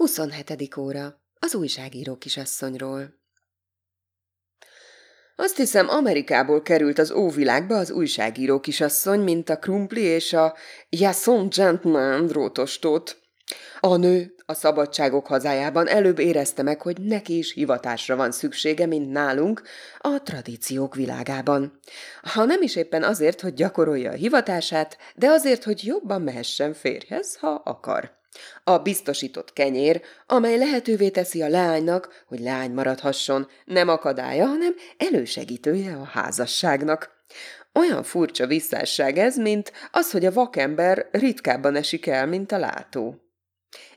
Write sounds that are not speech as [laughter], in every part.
27. óra. Az újságíró kisasszonyról. Azt hiszem, Amerikából került az óvilágba az újságíró kisasszony, mint a krumpli és a Jason Gentleman drótostót. A nő a szabadságok hazájában előbb érezte meg, hogy neki is hivatásra van szüksége, mint nálunk, a tradíciók világában. Ha nem is éppen azért, hogy gyakorolja a hivatását, de azért, hogy jobban mehessen férjhez, ha akar. A biztosított kenyér, amely lehetővé teszi a leánynak, hogy leány maradhasson, nem akadálya, hanem elősegítője a házasságnak. Olyan furcsa visszásság ez, mint az, hogy a vakember ritkábban esik el, mint a látó.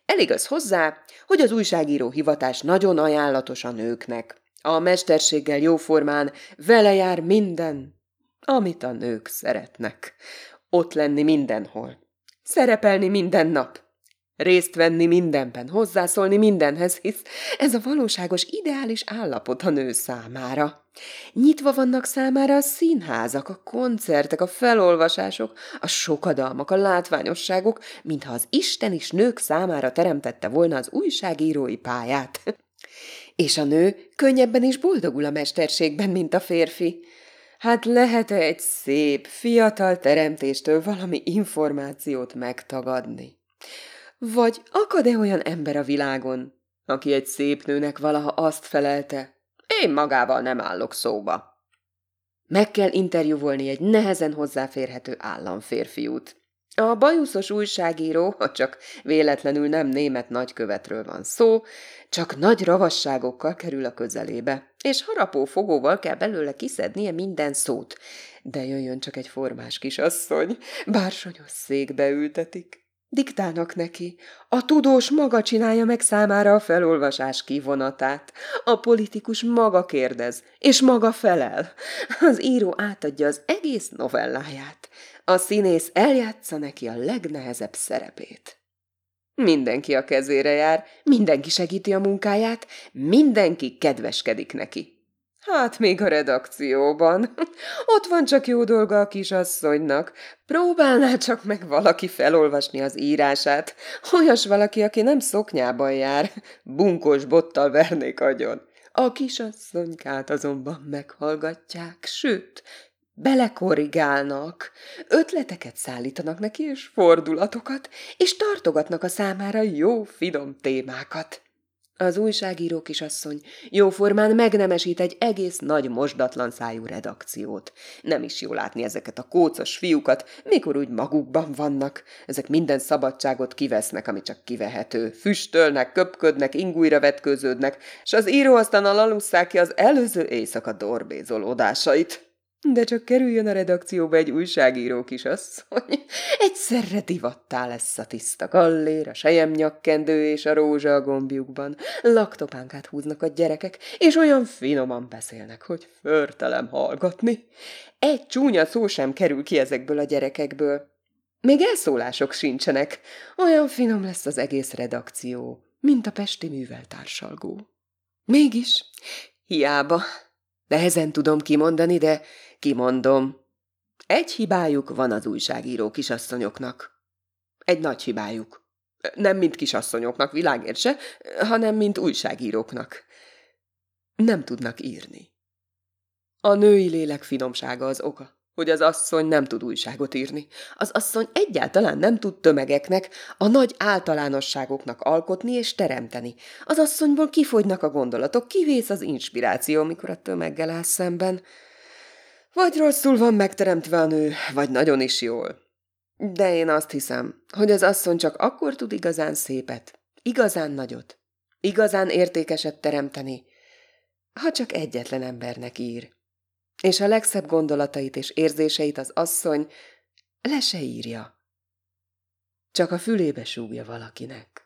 Elég az hozzá, hogy az újságíró hivatás nagyon ajánlatos a nőknek. A mesterséggel jóformán vele jár minden, amit a nők szeretnek. Ott lenni mindenhol. Szerepelni minden nap részt venni mindenben, hozzászólni mindenhez, hisz ez a valóságos ideális állapot a nő számára. Nyitva vannak számára a színházak, a koncertek, a felolvasások, a sokadalmak, a látványosságok, mintha az Isten is nők számára teremtette volna az újságírói pályát. [laughs] És a nő könnyebben is boldogul a mesterségben, mint a férfi. Hát lehet-e egy szép, fiatal teremtéstől valami információt megtagadni? Vagy akad-e olyan ember a világon, aki egy szép nőnek valaha azt felelte, én magával nem állok szóba. Meg kell interjúvolni egy nehezen hozzáférhető államférfiút. A bajuszos újságíró, ha csak véletlenül nem német nagykövetről van szó, csak nagy ravasságokkal kerül a közelébe, és harapó fogóval kell belőle kiszednie minden szót. De jöjjön csak egy formás kisasszony, bársonyos székbe ültetik. Diktálnak neki. A tudós maga csinálja meg számára a felolvasás kivonatát. A politikus maga kérdez, és maga felel. Az író átadja az egész novelláját. A színész eljátsza neki a legnehezebb szerepét. Mindenki a kezére jár, mindenki segíti a munkáját, mindenki kedveskedik neki. Hát még a redakcióban. [laughs] Ott van csak jó dolga a kisasszonynak. Próbálná csak meg valaki felolvasni az írását. Olyas valaki, aki nem szoknyában jár. Bunkos bottal vernék agyon. A kisasszonykát azonban meghallgatják, sőt, belekorrigálnak, ötleteket szállítanak neki, és fordulatokat, és tartogatnak a számára jó, finom témákat. Az újságíró kisasszony jóformán megnemesít egy egész nagy mosdatlan szájú redakciót. Nem is jó látni ezeket a kócos fiúkat, mikor úgy magukban vannak. Ezek minden szabadságot kivesznek, ami csak kivehető. Füstölnek, köpködnek, ingújra vetkőződnek, és az író aztán alalusszák ki az előző éjszaka dorbézolódásait. De csak kerüljön a redakcióba egy újságíró kisasszony. [laughs] Egyszerre divattá lesz a tiszta gallér, a sejemnyakkendő és a rózsa a gombjukban. Laktopánkát húznak a gyerekek, és olyan finoman beszélnek, hogy förtelem hallgatni. Egy csúnya szó sem kerül ki ezekből a gyerekekből. Még elszólások sincsenek. Olyan finom lesz az egész redakció, mint a pesti műveltársalgó. Mégis, hiába. Nehezen tudom kimondani, de Kimondom. Egy hibájuk van az újságíró kisasszonyoknak. Egy nagy hibájuk. Nem mint kisasszonyoknak, világért se, hanem mint újságíróknak. Nem tudnak írni. A női lélek finomsága az oka, hogy az asszony nem tud újságot írni. Az asszony egyáltalán nem tud tömegeknek, a nagy általánosságoknak alkotni és teremteni. Az asszonyból kifogynak a gondolatok, kivész az inspiráció, mikor a tömeggel áll szemben. Vagy rosszul van megteremtve a nő, vagy nagyon is jól. De én azt hiszem, hogy az asszony csak akkor tud igazán szépet, igazán nagyot, igazán értékeset teremteni, ha csak egyetlen embernek ír. És a legszebb gondolatait és érzéseit az asszony le se írja. Csak a fülébe súgja valakinek.